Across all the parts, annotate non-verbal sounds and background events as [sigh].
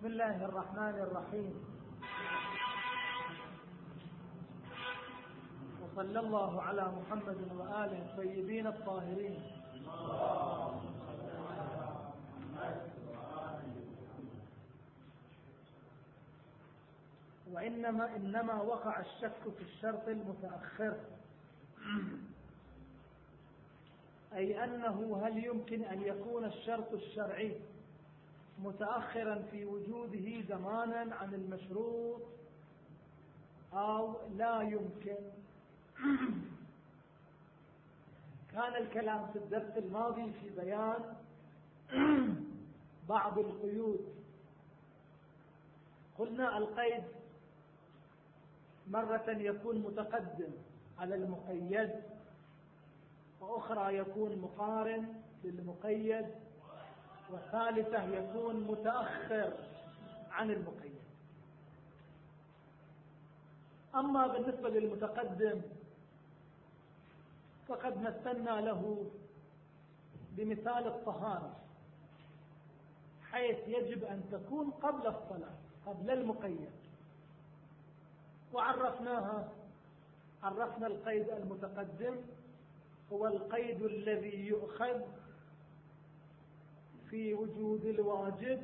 بسم الله الرحمن الرحيم. وصلى الله على محمد وآله الطيبين الطاهرين. وإنما إنما وقع الشك في الشرط المتأخر. أي أنه هل يمكن أن يكون الشرط الشرعي متأخرا في وجوده زمانا عن المشروط أو لا يمكن. [clears throat] كان الكلام في الدرس الماضي في بيان [clears throat] بعض القيود. قلنا القيد مرة يكون متقدم على المقيد وأخرى يكون مقارن للمقيد وثالثة يكون متأخر عن المقيد أما بالنسبة للمتقدم فقد مثلنا له بمثال الطهارة حيث يجب أن تكون قبل الصلاة قبل المقيد وعرفناها عرفنا القيد المتقدم هو القيد الذي يؤخذ في وجود الواجب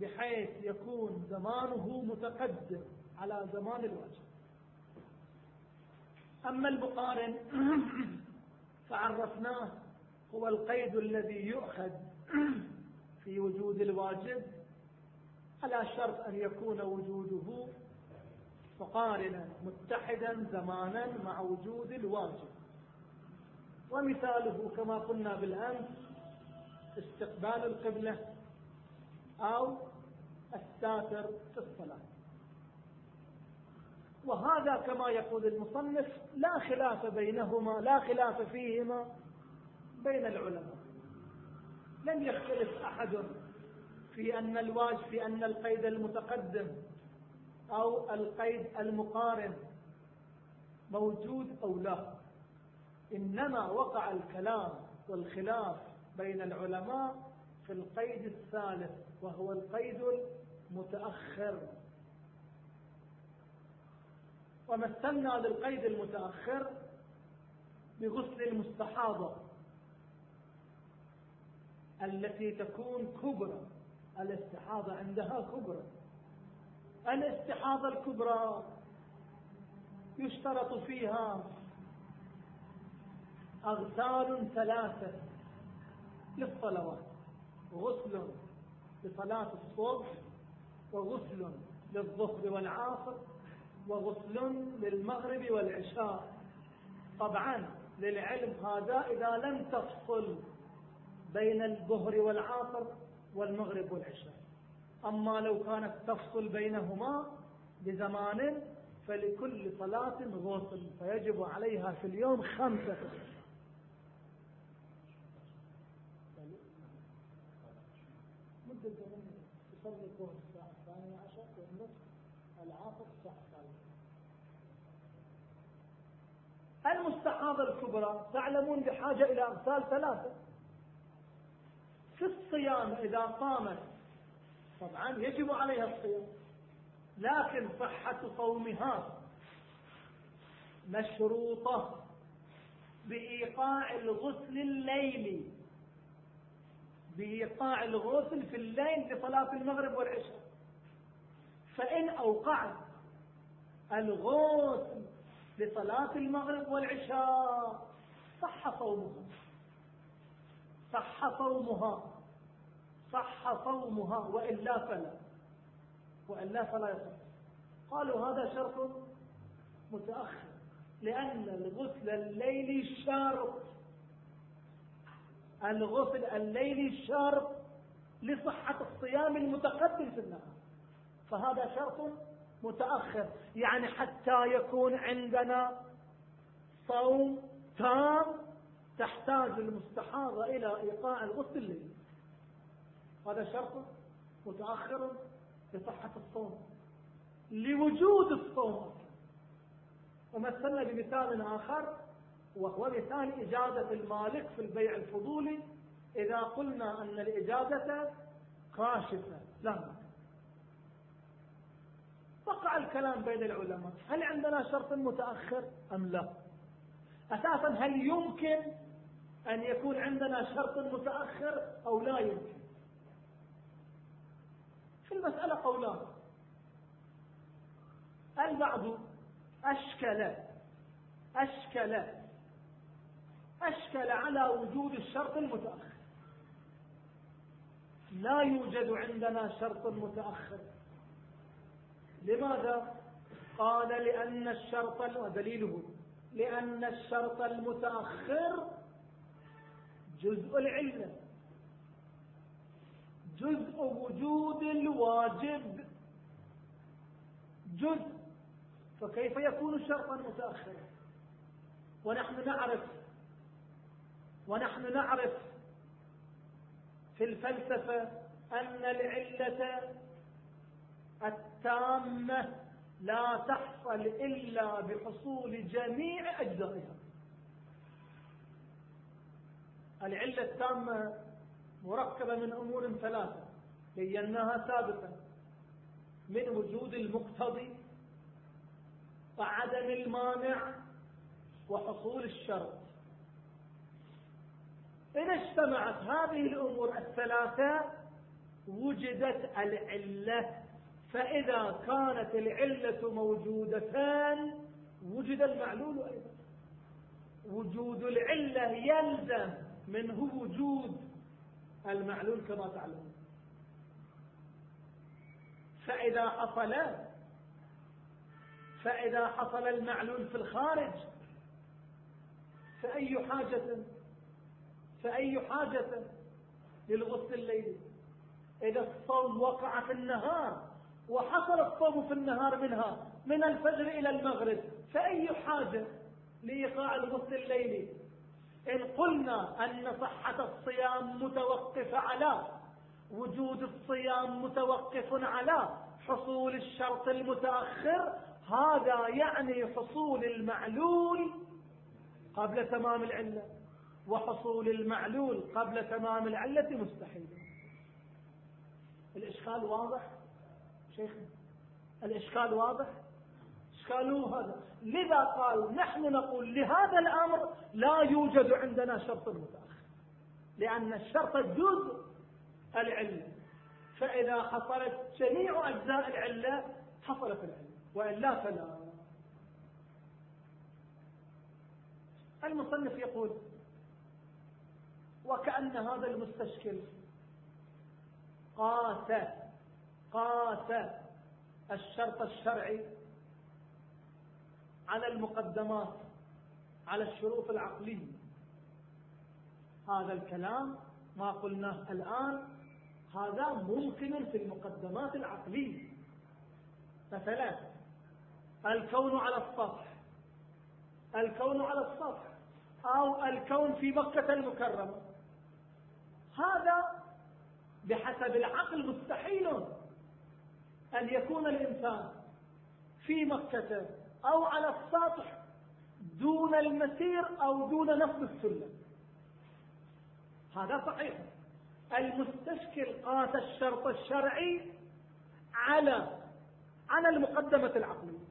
بحيث يكون زمانه متقدم على زمان الواجب. أما المقارن [clears throat] فعرفناه هو القيد الذي يؤخذ [clears throat] في وجود الواجب على شرط أن يكون وجوده مقارنا متحدا زمانا مع وجود الواجب. ومثاله كما قلنا بالأمس استقبال القبلة أو الساتر في الصلاة. وهذا كما يقول المصنف لا خلاف بينهما لا خلاف فيهما بين العلماء. لم يختلف أحد في أن الواجب في أن القيد المتقدم أو القيد المقارن موجود أو لا. إنما وقع الكلام والخلاف بين العلماء في القيد الثالث وهو القيد المتأخر. ومثلنا للقيد المتأخر بغسل المستحاضة التي تكون كبرى. الاستحاضة عندها كبرى. الاستحاضة الكبرى يشترط فيها أغسال ثلاثة. للصلوات غسل لصلاة الصبح وغسل للظهر والعصر وغسل للمغرب والعشاء. طبعا للعلم هذا إذا لم تفصل بين الظهر والعصر والمغرب والعشاء. أما لو كانت تفصل بينهما بزمان فلكل صلاة غسل فيجب عليها في اليوم خمسة. مدة الزمن يصلي الظهر الساعة الثانية عشر والنصف الساعة المستحاضة الكبرى تعلمون بحاجة إلى أغسال ثلاثة. في الصيام إذا قامت طبعا يجب عليها الصيام لكن صحة صومها مشروطة بإيقاع الغسل الليلي. بإيقاع الغسل في الليل لصلاة المغرب والعشاء. فإن أوقعت الغسل لصلاة المغرب والعشاء صح صومها. صح صومها. صح صومها. وإلا فلا. وإلا فلا يصح. قالوا هذا شرط متأخر لأن الغسل الليلي شارط. الغسل الليلي شرط لصحة الصيام المتقدم في النهار. فهذا شرط متأخر. يعني حتى يكون عندنا صوم تام تحتاج المستحاضة إلى إيقاع الغسل الليلي. هذا شرط متأخر لصحة الصوم. لوجود الصوم. ومثلنا بمثال آخر وهو مثال إجازة المالك في البيع الفضولي إذا قلنا أن الإجازة كاشفة لا. وقع الكلام بين العلماء هل عندنا شرط متأخر أم لا؟ أساسا هل يمكن أن يكون عندنا شرط متأخر أو لا يمكن؟ في المسألة قولان. البعض أشكل أشكل أشكل على وجود الشرط المتأخر. لا يوجد عندنا شرط متأخر. لماذا؟ قال لأن الشرط ودليله لأن الشرط المتأخر جزء العلة جزء وجود الواجب. جزء. فكيف يكون شرطا متأخرا ونحن نعرف ونحن نعرف في الفلسفة أن العلة التامة لا تحصل إلا بحصول جميع أجزائها. العلة التامة مركبة من أمور ثلاثة بيناها سابقا من وجود المقتضي وعدم المانع وحصول الشرط إذا اجتمعت هذه الأمور الثلاثة وجدت العلة. فإذا كانت العلة موجودتان وجد المعلول أيضا. وجود العلة يلزم منه وجود المعلول كما تعلمون. فإذا حصل فإذا حصل المعلول في الخارج فأي حاجة؟ فأي حاجة للغسل الليلي؟ إذا الصوم وقع في النهار وحصل الصوم في النهار منها من الفجر إلى المغرب فأي حاجة لإيقاع الغسل الليلي؟ إن قلنا أن صحة الصيام متوقفة على وجود الصيام متوقف على حصول الشرط المتأخر هذا يعني حصول المعلول قبل تمام العلة. وحصول المعلول قبل تمام العلة مستحيل. الإشكال واضح؟ شيخ الإشكال واضح؟ إشكاله هذا. لذا قال نحن نقول لهذا الأمر لا يوجد عندنا شرط متأخر لأن الشرط جزء العلة فإذا حصلت جميع أجزاء العلة حصلت العلة وإلا فلا. المصنف يقول وكأن هذا المستشكل. قاس قاس الشرط الشرعي على المقدمات على الشروط العقلية. هذا الكلام ما قلناه الآن هذا ممكن في المقدمات العقلية. مثلا الكون على السطح. الكون على السطح أو الكون في مكة المكرمة. هذا بحسب العقل مستحيل أن يكون الإنسان في مكة أو على السطح دون المسير أو دون نصب السلم هذا صحيح. المستشكل قاس الشرط الشرعي على على المقدمة العقلية.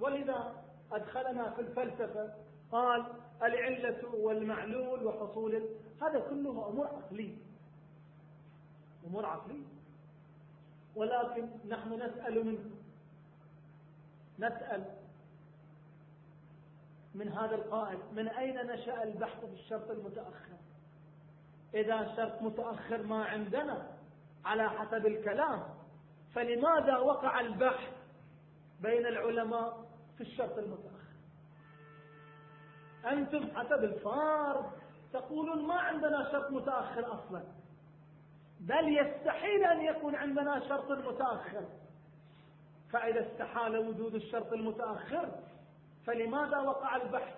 ولذا أدخلنا في الفلسفة قال العلة والمعلول وحصول هذا كله أمور عقلية. أمور عقلية. ولكن نحن نسأل منكم نسأل من هذا القائل من أين نشأ البحث في الشرط المتأخر؟ إذا شرط متأخر ما عندنا على حسب الكلام فلماذا وقع البحث بين العلماء في الشرط المتأخر؟ أنتم حسب الفار تقولون ما عندنا شرط متأخر أصلا. بل يستحيل أن يكون عندنا شرط متأخر. فإذا استحال وجود الشرط المتأخر فلماذا وقع البحث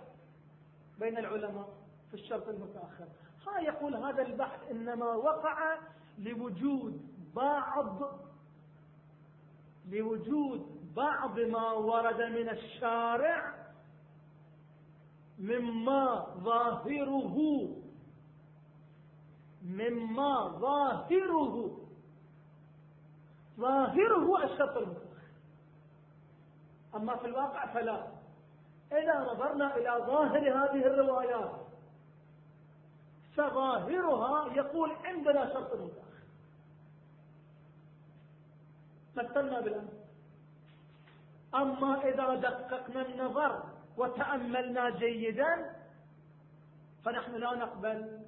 بين العلماء في الشرط المتأخر؟ ها يقول هذا البحث إنما وقع لوجود بعض لوجود بعض ما ورد من الشارع مما ظاهره. مما ظاهره. ظاهره الشرط أما في الواقع فلا. إذا نظرنا إلى ظاهر هذه الروايات فظاهرها يقول عندنا شرط متأخر مثلنا بالأمس. أما إذا دققنا النظر وتأملنا جيدا فنحن لا نقبل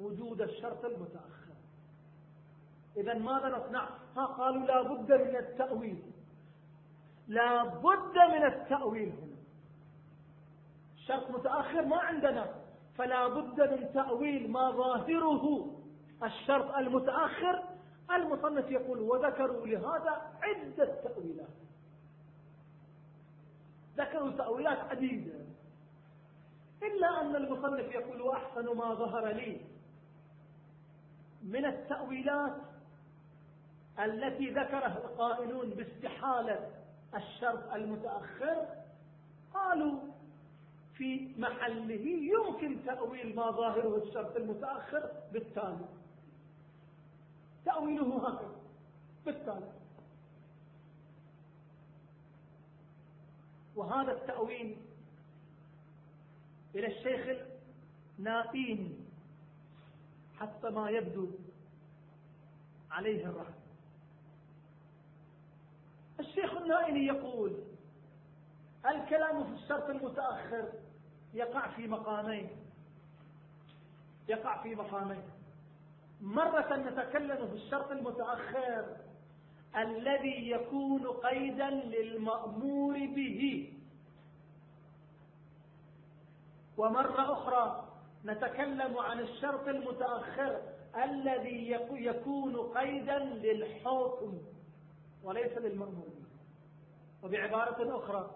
وجود الشرط المتأخر. إذا ماذا نصنع؟ ها قالوا لا بد من التأويل. لا بد من التأويل هنا. شرط متأخر ما عندنا. فلا بد من تأويل ما ظاهره. الشرط المتأخر المصنف يقول وذكروا لهذا عدة تأويلات. ذكروا تأويلات عديدة. إلا أن المصنف يقول وأحسن ما ظهر لي من التأويلات التي ذكرها القائلون باستحالة الشرط المتأخر. قالوا في محله يمكن تأويل ما ظاهره الشرط المتأخر بالتالي. تأويله هكذا بالتالي. وهذا التأويل إلى الشيخ النائين حتى ما يبدو عليه الرحمة. الشيخ النائني يقول الكلام في الشرط المتأخر يقع في مقامين يقع في مقامين. مرة نتكلم في الشرط المتأخر الذي يكون قيدا للمأمور به. ومرة أخرى نتكلم عن الشرط المتأخر الذي يكون قيدا للحكم وليس للمأمور به. وبعبارة أخرى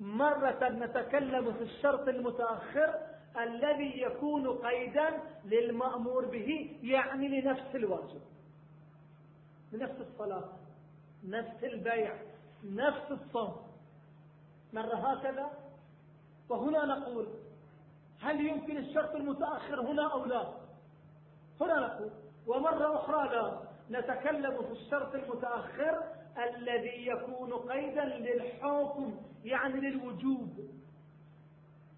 مرة نتكلم في الشرط المتأخر الذي يكون قيدا للمأمور به يعني لنفس الواجب لنفس الصلاة. نفس البيع نفس الصوم. مرة هكذا؟ وهنا نقول هل يمكن الشرط المتأخر هنا أو لا؟ هنا نقول ومرة أخرى لا. نتكلم في الشرط المتأخر الذي يكون قيدا للحكم يعني للوجوب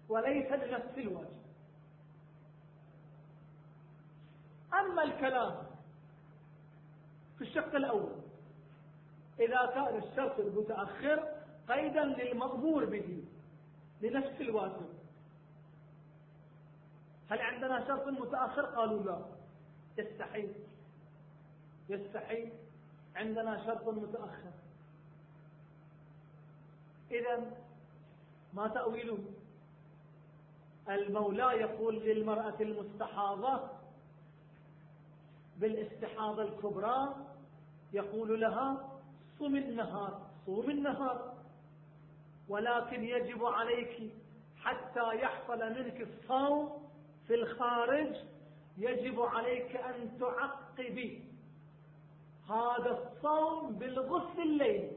وليس لنفس الواجب. أما الكلام في الشق الأول إذا كان الشرط المتأخر قيدا للمأمور به لنفس الواجب هل عندنا شرط متأخر؟ قالوا لا. يستحيل. يستحيل. عندنا شرط متأخر. إذا ما تأويله؟ المولى يقول للمرأة المستحاضة بالإستحاضة الكبرى يقول لها صم النهار صوم النهار. ولكن يجب عليك حتى يحصل منك الصوم في الخارج يجب عليك أن تعقبي هذا الصوم بالغسل الليلي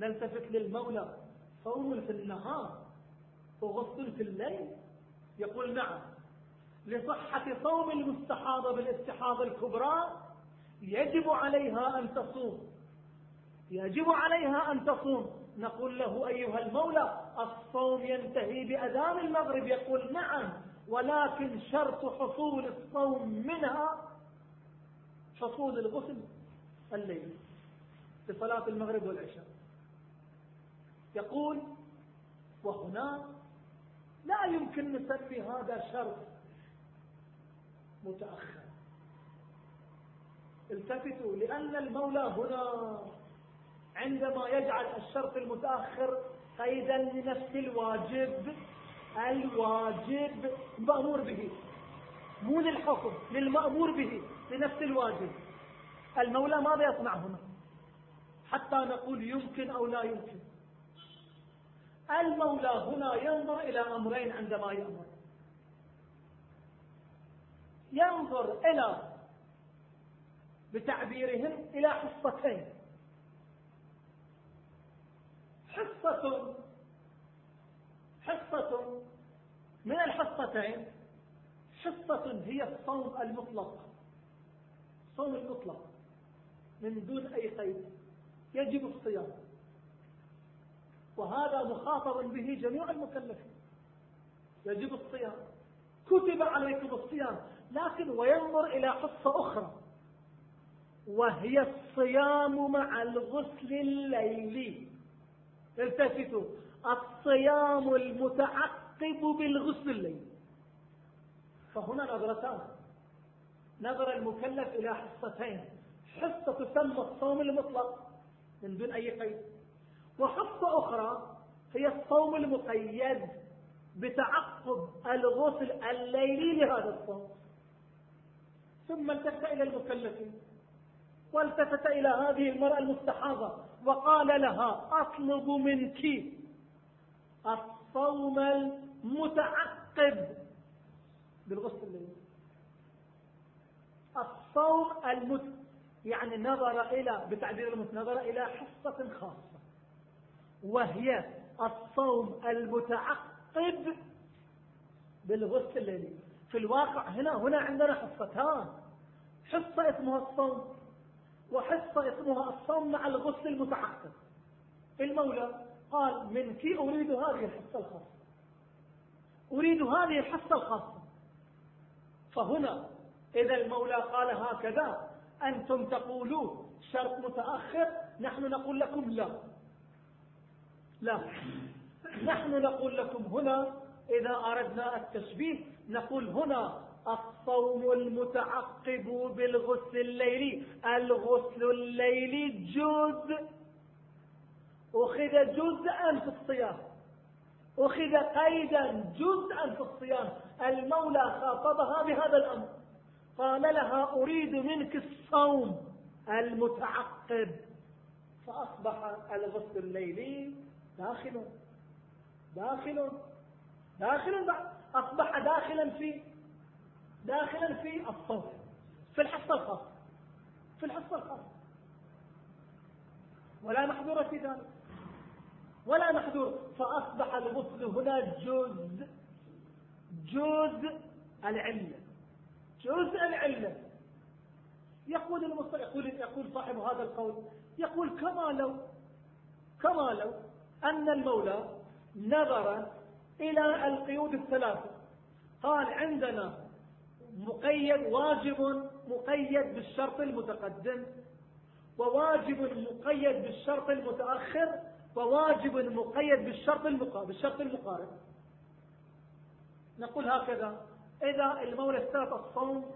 نلتفت للمولى صوم في النهار وغسل في الليل؟ يقول نعم لصحة صوم المستحاضة بالإستحاضة الكبرى يجب عليها أن تصوم. يجب عليها أن تصوم. نقول له أيها المولى الصوم ينتهي بأذان المغرب. يقول نعم ولكن شرط حصول الصوم منها حصول الغسل الليل في صلاة المغرب والعشاء. يقول وهنا لا يمكن نسمي هذا شرط متأخر. التفتوا لأن المولى هنا عندما يجعل الشرط المتأخر قيدا لنفس الواجب الواجب مأمور به مو للحكم للمأمور به لنفس الواجب. المولى ماذا يصنع هنا؟ حتى نقول يمكن أو لا يمكن. المولى هنا ينظر إلى أمرين عندما يأمر. ينظر إلى بتعبيرهم إلى حصتين. حصة حصة من الحصتين حصة هي الصوم المطلق. صوم المطلق من دون أي قيد. يجب الصيام. وهذا مخاطب به جميع المكلفين. يجب الصيام. كتب عليكم الصيام. لكن وينظر إلى قصة أخرى. وهي الصيام مع الغسل الليلي التفتوا. الصيام المتعقب بالغسل الليلي فهنا نظرتان. نظر المكلف إلى حصتين. حصة تسمى الصوم المطلق من دون أي قيد. وحصة أخرى هي الصوم المقيد بتعقب الغسل الليلي لهذا الصوم. ثم التفت إلى المكلفين. والتفت إلى هذه المرأة المستحاضة وقال لها أطلب منك الصوم المتعقب. بالغسل الليلي الصوم المت يعني نظر إلى بتعبير المت نظر إلى حصة خاصة. وهي الصوم المتعقب بالغسل الليلي في الواقع هنا هنا عندنا حصتان. حصة اسمها الصوم وحصة اسمها الصوم مع الغسل المتعقب المولى قال منك أريد هذه الحصة الخاصة. أريد هذه الحصة الخاصة. فهنا إذا المولى قال هكذا أنتم تقولون شرط متأخر نحن نقول لكم لا. لا. نحن نقول لكم هنا إذا أردنا التشبيه نقول هنا الصوم المتعقب بالغسل الليلي. الغسل الليلي جزء. أخذ جزءا في الصيام. أخذ قيدا جزءا في الصيام. المولى خاطبها بهذا الأمر. قال لها أريد منك الصوم المتعقب. فأصبح الغسل الليلي داخل. داخل. داخل أصبح داخلا في داخلا في الصوم في الحصة الخاصة في الحصة الخاصة ولا محظور في ذلك. ولا محذور. فأصبح الغسل هنا جزء. جزء العلة. جزء العلة. يقول المصطلح يقول يقول صاحب هذا القول يقول كما لو كما لو أن المولى نظر إلى القيود الثلاثة. قال عندنا مقيد واجب مقيد بالشرط المتقدم وواجب مقيد بالشرط المتأخر وواجب مقيد بالشرط المقابل بالشرط المقارب نقول هكذا إذا المولى اشترط الصوم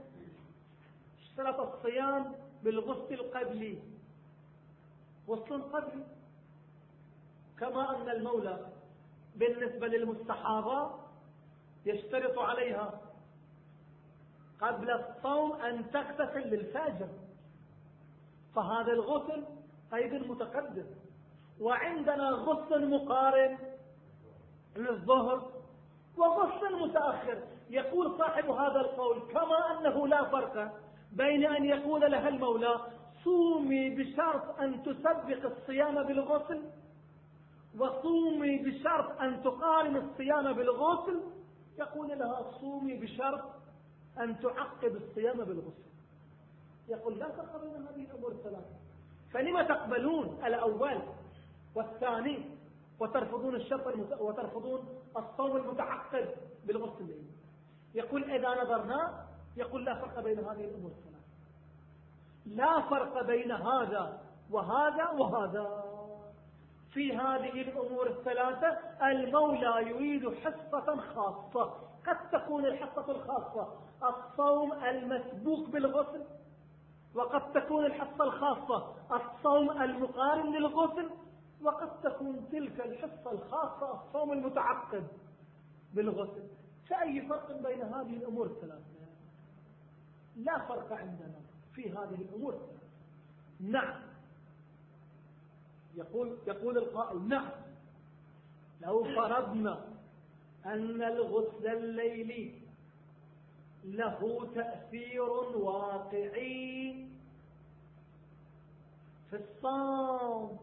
اشترط الصيام بالغسل القبلي غسل قبلي. كما أن المولى بالنسبة للمستحاضة يشترط عليها قبل الصوم أن تغتسل للفجر فهذا الغسل قيد متقدم. وعندنا غسل مقارن للظهر وغسل متأخر. يقول صاحب هذا القول كما أنه لا فرق بين أن يقول لها المولى صومي بشرط أن تسبق الصيام بالغسل وصومي بشرط أن تقارن الصيام بالغسل. يقول لها صومي بشرط أن تعقب الصيام بالغسل. يقول لا فرق بين هذه الأمور الثلاثة. فلما تقبلون الأول والثاني وترفضون الشرط وترفضون الصوم المتعقد بالغسل. يقول إذا نظرنا يقول لا فرق بين هذه الأمور الثلاثة. لا فرق بين هذا وهذا وهذا. في هذه الأمور الثلاثة المولى يريد حصة خاصة. قد تكون الحصة الخاصة الصوم المسبوق بالغسل وقد تكون الحصة الخاصة الصوم المقارن للغسل وقد تكون تلك الحصة الخاصة الصوم المتعقد بالغسل. فأي فرق بين هذه الأمور الثلاثة لا فرق عندنا في هذه الأمور الثلاثة نعم. يقول, يقول القائل نعم. لو فرضنا. أن الغسل الليلي له تأثير واقعي في الصوم.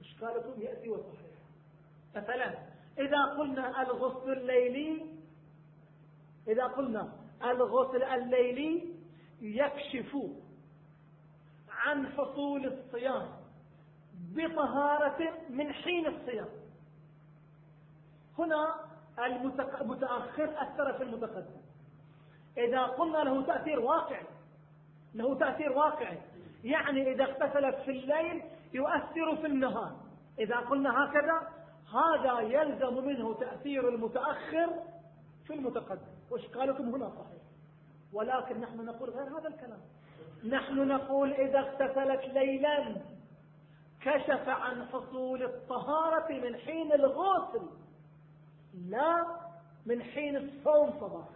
إشكالكم يأتي وصحيح. مثلا إذا قلنا الغسل الليلي إذا قلنا الغسل الليلي يكشف عن حصول الصيام بطهارة من حين الصيام. هنا المتأخر أثر في المتقدم. إذا قلنا له تأثير واقعي له تأثير واقعي يعني إذا اغتسلت في الليل يؤثر في النهار. إذا قلنا هكذا هذا يلزم منه تأثير المتأخر في المتقدم. وإشكالكم هنا صحيح؟ ولكن نحن نقول غير هذا الكلام. نحن نقول إذا اغتسلت ليلا كشف عن حصول الطهارة من حين الغسل لا من حين الصوم صباحا.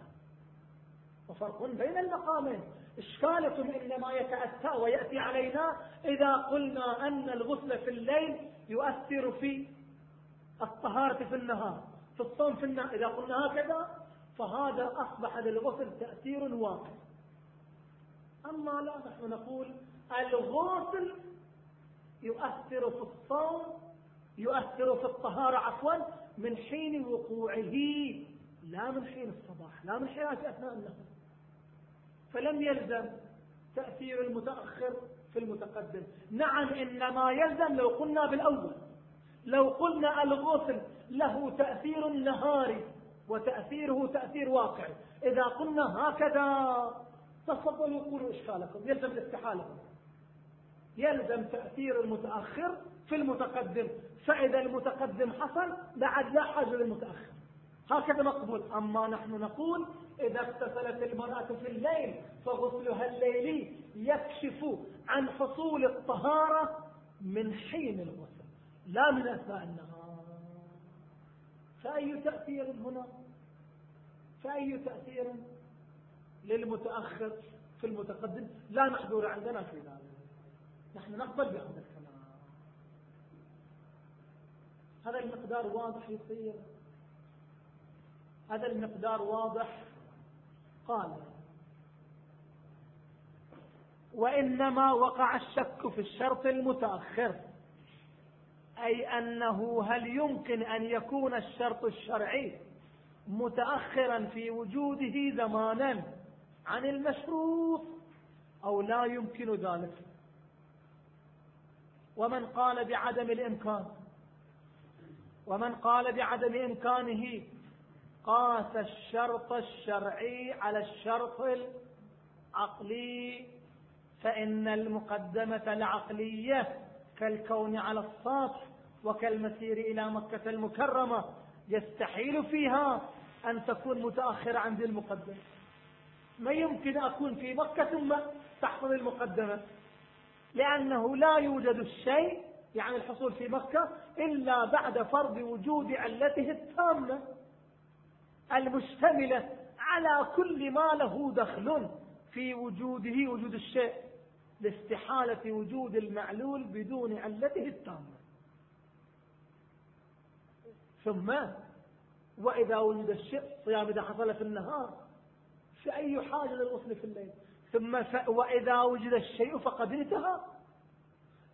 وفرق بين المقامين. إشكالكم إنما يتأتى ويأتي علينا إذا قلنا أن الغسل في الليل يؤثر في الطهارة في النهار. في الصوم في النهار إذا قلنا هكذا فهذا أصبح للغسل تأثير واقع. أما لا نحن نقول الغسل يؤثر في الصوم يؤثر في الطهارة عفوا من حين وقوعه لا من حين الصباح لا من حين أثناء النهار. فلم يلزم تأثير المتأخر في المتقدم. نعم إنما يلزم لو قلنا بالأول. لو قلنا الغسل له تأثير نهاري وتأثيره تأثير واقعي إذا قلنا هكذا تفضلوا قولوا إشكالكم يلزم الاستحالة. يلزم تأثير المتأخر في المتقدم. فإذا المتقدم حصل بعد لا حاجة للمتأخر. هكذا مقبول أما نحن نقول إذا اغتسلت المرأة في الليل فغسلها الليلي يكشف عن حصول الطهارة من حين الغسل لا من أثناء النهار. فأي تأثير هنا؟ فأي تأثير للمتأخر في المتقدم؟ لا محذور عندنا في ذلك. نحن نقبل بهذا الكلام. هذا المقدار واضح يصير. هذا المقدار واضح. قال وإنما وقع الشك في الشرط المتأخر أي أنه هل يمكن أن يكون الشرط الشرعي متأخرا في وجوده زمانا عن المشروط أو لا يمكن ذلك؟ ومن قال بعدم الإمكان؟ ومن قال بعدم إمكانه قاس الشرط الشرعي على الشرط العقلي فإن المقدمة العقلية كالكون على السطح وكالمسير إلى مكة المكرمة يستحيل فيها أن تكون متأخرة عن ذي المقدمة. ما يمكن أكون في مكة ثم تحصل المقدمة لأنه لا يوجد الشيء يعني الحصول في مكة إلا بعد فرض وجود علته التامة المشتملة على كل ما له دخل في وجوده وجود الشيء لاستحالة وجود المعلول بدون علته التامة ثم وإذا وجد الشيء صيام إذا حصل في النهار في أي حاجة للغسل في الليل ثم. وإذا وجد الشيء فقد انتهى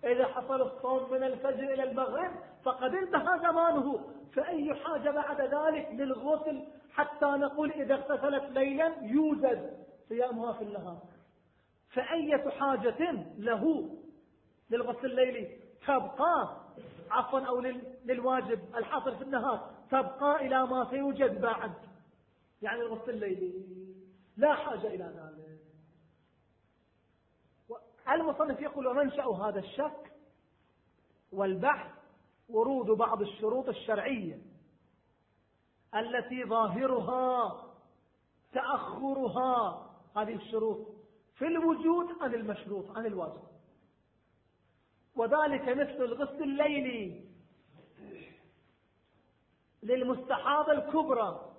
إذا حصل الصوم من الفجر إلى المغرب فقد انتهى زمانه. فأي حاجة بعد ذلك للغسل حتى نقول إذا اغتسلت ليلا يوجد صيامها في النهار. فأية حاجة له للغسل الليلي؟ تبقى عفوا أو للواجب الحاصل في النهار تبقى إلى ما سيوجد بعد. يعني الغسل الليلي لا حاجة إلى ذلك. المصنف يقول ومنشأ هذا الشك والبحث ورود بعض الشروط الشرعية التي ظاهرها تأخرها. هذه الشروط في الوجود عن المشروط عن الواجب. وذلك مثل الغسل الليلي للمستحاضة الكبرى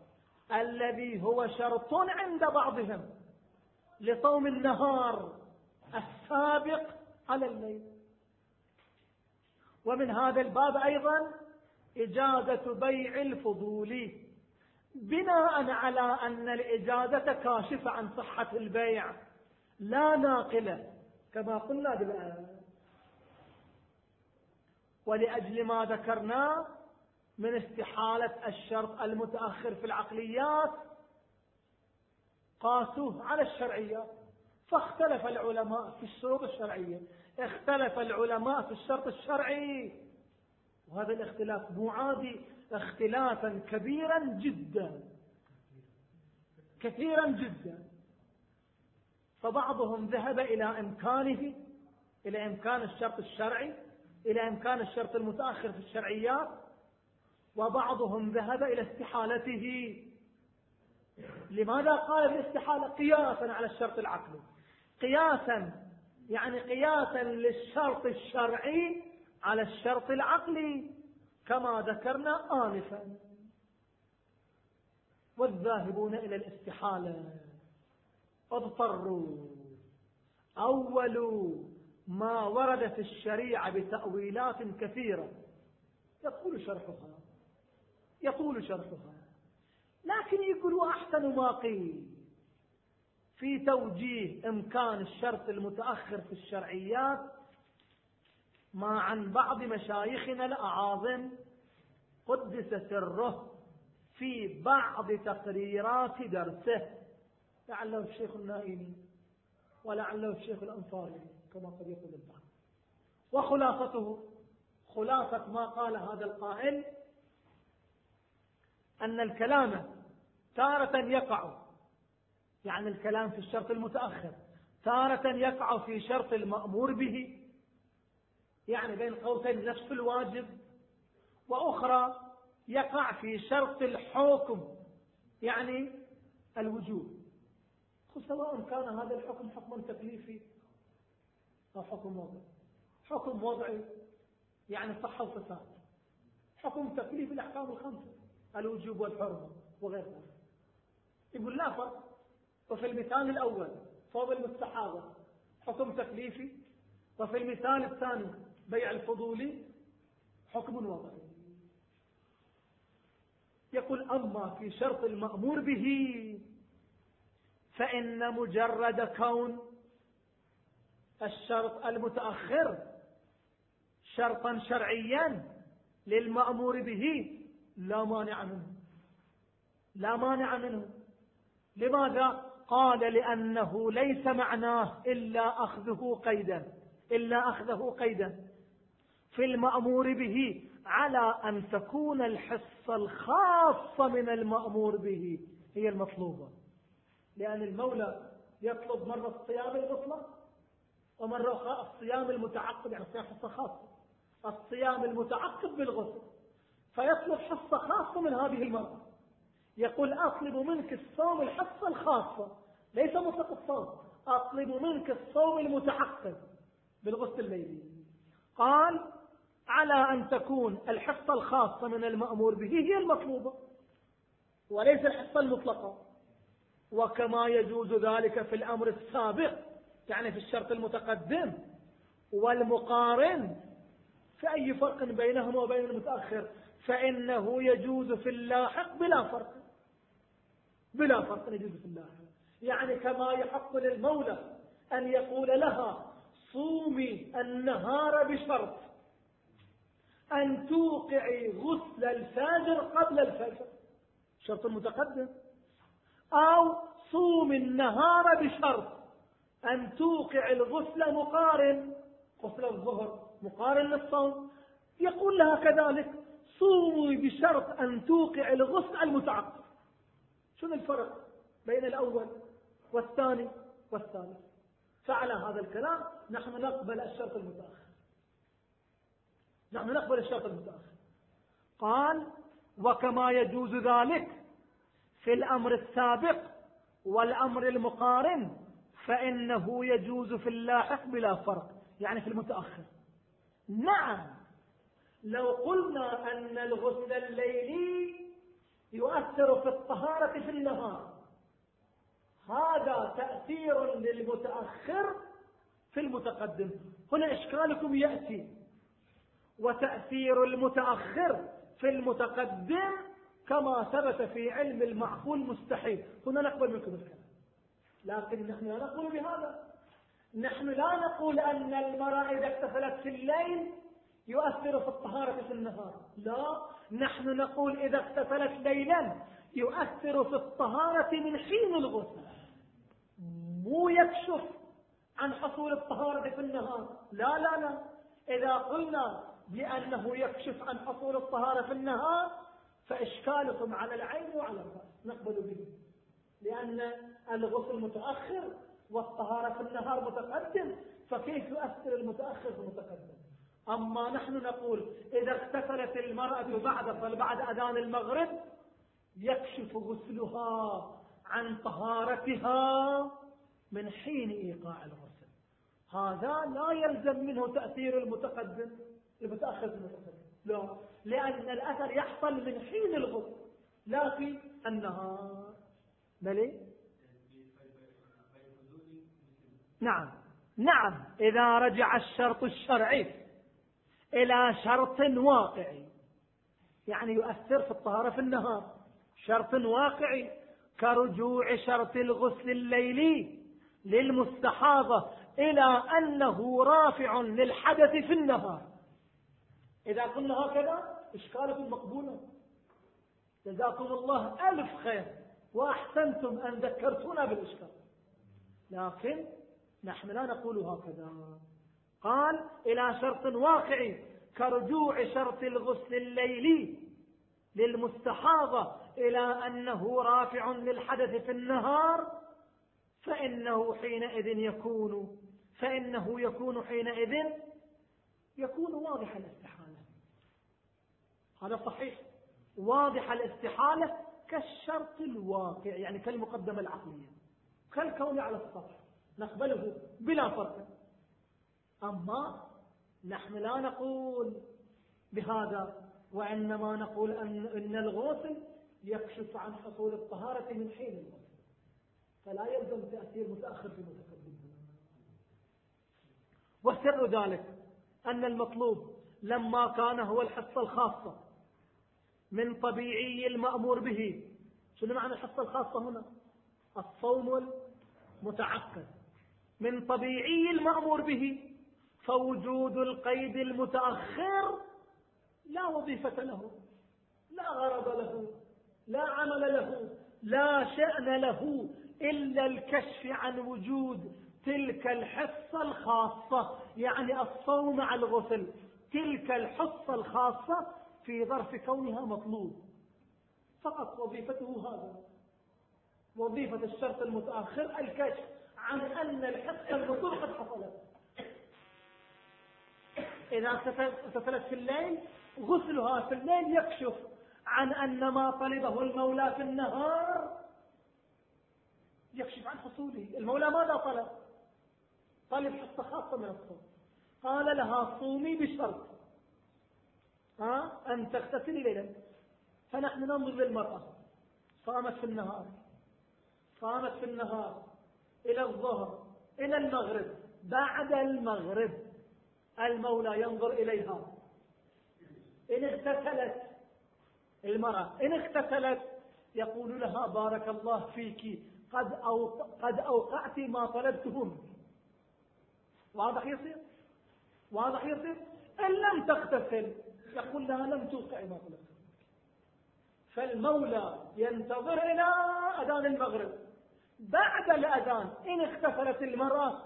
الذي هو شرط عند بعضهم لصوم النهار. السابق على الليل. ومن هذا الباب أيضا إجازة بيع الفضول. بناء على أن الإجازة كاشفة عن صحة البيع لا ناقلة كما قلنا بالآن. ولأجل ما ذكرنا من استحالة الشرط المتأخر في العقليات قاسوه على الشرعيات فاختلف العلماء في الشروط الشرعية. اختلف العلماء في الشرط الشرعي. وهذا الاختلاف مو عادي اختلافا كبيرا جدا. كثيرا جدا. فبعضهم ذهب إلى إمكانه إلى إمكان الشرط الشرعي إلى إمكان الشرط المتأخر في الشرعيات. وبعضهم ذهب إلى استحالته. لماذا قال الاستحالة قياسا على الشرط العقلي؟ قياسا يعني قياسا للشرط الشرعي على الشرط العقلي كما ذكرنا آنفا. والذاهبون إلى الاستحالة. اضطروا. أول ما ورد في الشريعة بتأويلات كثيرة. يطول شرحها. يطول شرحها. لكن يقول أحسن ما قيل. في توجيه إمكان الشرط المتأخر في الشرعيات ما عن بعض مشايخنا الأعاظم قدس سره في بعض تقريرات درسه. لعله الشيخ النائمي ولعله الشيخ الأنصاري كما قد يقول البعض. وخلاصته خلاصة ما قال هذا القائل أن الكلام تارة يقع يعني الكلام في الشرط المتأخر. تارة يقع في شرط المأمور به يعني بين قوسين نفس الواجب. وأخرى يقع في شرط الحكم يعني الوجوب. سواء كان هذا الحكم حكما تكليفي أو حكم وضعي. حكم وضعي يعني صحة وفساد حكم تكليفي الأحكام الخمسة الوجوب والحرمة وغير ذلك يقول لا فرق. وفي المثال الأول فوض المستحاضة حكم تكليفي. وفي المثال الثاني بيع الفضولي حكم وضعي يقول أما في شرط المأمور به فإن مجرد كون الشرط المتأخر شرطا شرعيا للمأمور به لا مانع منه. لا مانع منه. لماذا؟ قال لأنه ليس معناه إلا أخذه قيدا إلا أخذه قيدا. في المأمور به على أن تكون الحصة الخاصة من المأمور به هي المطلوبة. لأن المولى يطلب مرة الصيام الغصلة ومرة أخرى الصيام المتعقب يعني صيام حصة خاصة. الصيام المتعقب بالغسل فيطلب حصة خاصة من هذه المرة يقول أطلب منك الصوم الحصة الخاصة ليس مطلق الصوم أطلب منك الصوم المتعقب بالغسل الليلي. قال على أن تكون الحصة الخاصة من المأمور به هي المطلوبة وليس الحصة المطلقة. وكما يجوز ذلك في الأمر السابق يعني في الشرط المتقدم والمقارن فأي فرق بينهما وبين المتأخر فإنه يجوز في اللاحق بلا فرق. بلا فرق يجوز في اللاحق يعني كما يحق للمولى أن يقول لها صومي النهار بشرط أن توقعي غسل الفجر قبل الفجر. شرط متقدم. أو صوم النهار بشرط أن توقع الغسل مقارن. غسل الظهر مقارن للصوم. يقول لها كذلك صومي بشرط أن توقع الغسل المتعقب الفرق بين الأول والثاني والثالث. فعلى هذا الكلام نحن نقبل الشرط المتأخر. نحن نقبل الشرط المتأخر. قال وكما يجوز ذلك في الأمر السابق والأمر المقارن فإنه يجوز في اللاحق بلا فرق يعني في المتأخر. نعم لو قلنا أن الغسل الليلي يؤثر في الطهارة في النهار. هذا تأثير للمتأخر في المتقدم. هنا إشكالكم يأتي. وتأثير المتأخر في المتقدم كما ثبت في علم المعقول مستحيل. هنا نقبل منكم الكلام. لكن نحن لا نقول بهذا. نحن لا نقول أن المرأة إذا اغتسلت في الليل يؤثر في الطهارة في النهار. لا. نحن نقول إذا اغتسلت ليلا يؤثر في الطهارة من حين الغسل. مو يكشف عن حصول الطهارة في النهار. لا لا لا. إذا قلنا بأنه يكشف عن حصول الطهارة في النهار فإشكالكم على العين وعلى الرأس. نقبل به. لأن الغسل متأخر والطهارة في النهار متقدم فكيف يؤثر المتأخر في المتقدم؟ أما نحن نقول إذا اغتسلت المرأة بعد بعد أذان المغرب يكشف غسلها عن طهارتها من حين إيقاع الغسل. هذا لا يلزم منه تأثير المتقدم المتأخر المتقدم. لا لأن الأثر يحصل من حين الغسل لا في النهار. بلي نعم. نعم. إذا رجع الشرط الشرعي. إلى شرط واقعي. يعني يؤثر في الطهارة في النهار. شرط واقعي. كرجوع شرط الغسل الليلي للمستحاضة إلى أنه رافع للحدث في النهار. إذا قلنا هكذا إشكالكم مقبولة. جزاكم الله ألف خير وأحسنتم أن ذكرتونا بالإشكال. لكن نحن لا نقول هكذا. قال إلى شرط واقعي كرجوع شرط الغسل الليلي للمستحاضة إلى أنه رافع للحدث في النهار فإنه حينئذ يكون فإنه يكون حينئذ يكون واضح الاستحالة. هذا صحيح واضح الاستحالة كالشرط الواقع يعني كالمقدمة العقلية كالكون على السطح نقبله بلا فرق. أما نحن لا نقول بهذا وإنما نقول أن, إن الغسل يكشف عن حصول الطهارة من حين الغسل فلا يلزم تأثير متأخر في متقدم وسر ذلك أن المطلوب لما كان هو الحصة الخاصة من طبيعي المأمور به. شنو معنى الحصة الخاصة هنا؟ الصوم المتعقد من طبيعي المأمور به. فوجود القيد المتأخر لا وظيفة له لا غرض له لا عمل له لا شأن له إلا الكشف عن وجود تلك الحصة الخاصة يعني الصوم مع الغسل تلك الحصة الخاصة في ظرف كونها مطلوب. فقط وظيفته هذا. وظيفة الشرط المتأخر الكشف عن أن الحصة المطلوب قد حصلت. إذا اغتسلت في الليل غسلها في الليل يكشف عن أن ما طلبه المولى في النهار. يكشف عن حصوله. المولى ماذا طلب؟ طلب حصة خاصة من الصوم. قال لها صومي بشرط. ها؟ أن تغتسلي ليلا. فنحن ننظر للمرأة. صامت في النهار. صامت في النهار. إلى الظهر. إلى المغرب. بعد المغرب. المولى ينظر إليها. إن اغتسلت المرأة إن اغتسلت يقول لها بارك الله فيك قد. قد أوقعت ما طلبته منك واضح يصير؟ واضح يصير؟ إن لم تغتسل يقول لها لم توقع ما طلبته فالمولى ينتظر إلى أذان المغرب. بعد الأذان إن اغتسلت المرأة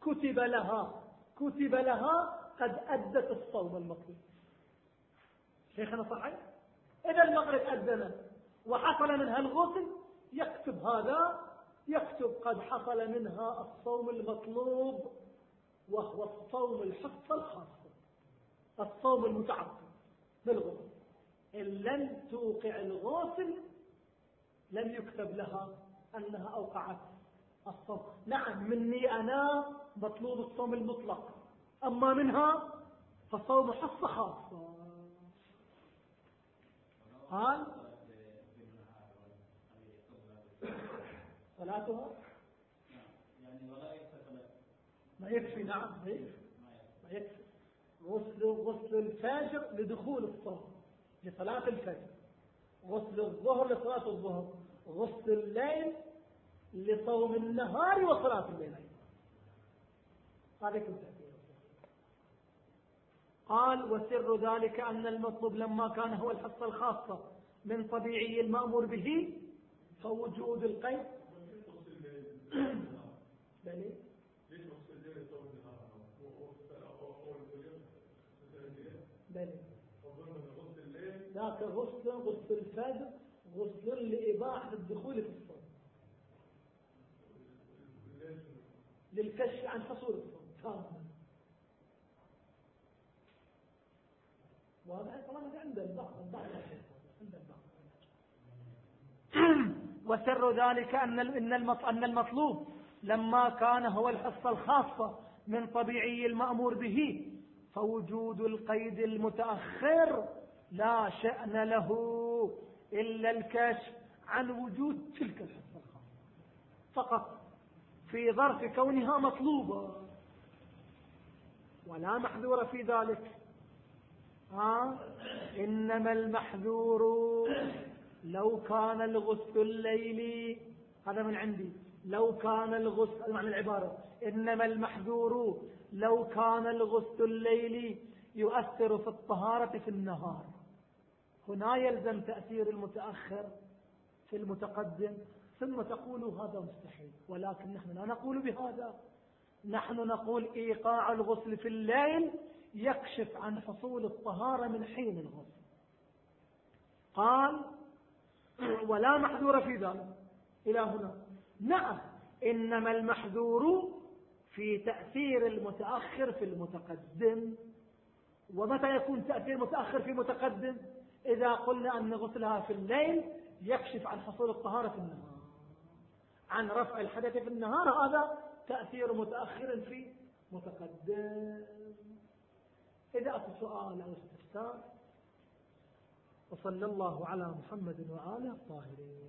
كتب لها كتب لها قد أدت الصوم المطلوب. شيخنا صحيح؟ إذا المغرب أذن وحصل منها الغسل يكتب هذا يكتب قد حصل منها الصوم المطلوب وهو الصوم الحصة الخاصة الصوم المتعقد بالغسل. إن لم توقع الغسل لم يكتب لها أنها أوقعت الصوم نعم مني أنا مطلوب الصوم المطلق. أما منها فالصوم حصة خاصة. قال صلاتها؟ يعني ولا ما يكفي نعم ما يكفي. ما يكفي. غسل غسل الفجر لدخول الصوم لصلاة الفجر. غسل الظهر لصلاة الظهر. غسل الليل لصوم النهار وصلاة الليل. هذا كل قال وسر ذلك أن المطلوب لما كان هو الحصة الخاصة من طبيعي المأمور به فوجود القيد. دليل بلى ذاك غسل غسل الفجر غسل لإباحة الدخول في للكشف عن حصول الصوم كاملا وهذا طبعا عند البعض عند البعض وسر ذلك أن أن المطلوب لما كان هو الحصة الخاصة من طبيعي المأمور به فوجود القيد المتأخر لا شأن له إلا الكشف عن وجود تلك الحصة الخاصة. فقط. في ظرف كونها مطلوبة. ولا محذور في ذلك. ها؟ إنما المحذور لو كان الغسل الليلي هذا من عندي. لو كان هذا معنى العبارة. إنما المحذور لو كان الغسل الليلي يؤثر في الطهارة في النهار. هنا يلزم تأثير المتأخر في المتقدم. ثم تقول هذا مستحيل ولكن نحن لا نقول بهذا. نحن نقول إيقاع الغسل في الليل يكشف عن حصول الطهارة من حين الغسل. قال ولا محذور في ذلك. إلى هنا. نعم إنما المحذور في تأثير المتأخر في المتقدم. ومتى يكون تأثير متأخر في متقدم إذا قلنا أن غسلها في الليل يكشف عن حصول الطهارة في النهار. عن رفع الحدث في النهار هذا تأثير متأخر في متقدم. إذا أتى سؤال أو استفسار وصلى الله على محمد وآله الطاهرين.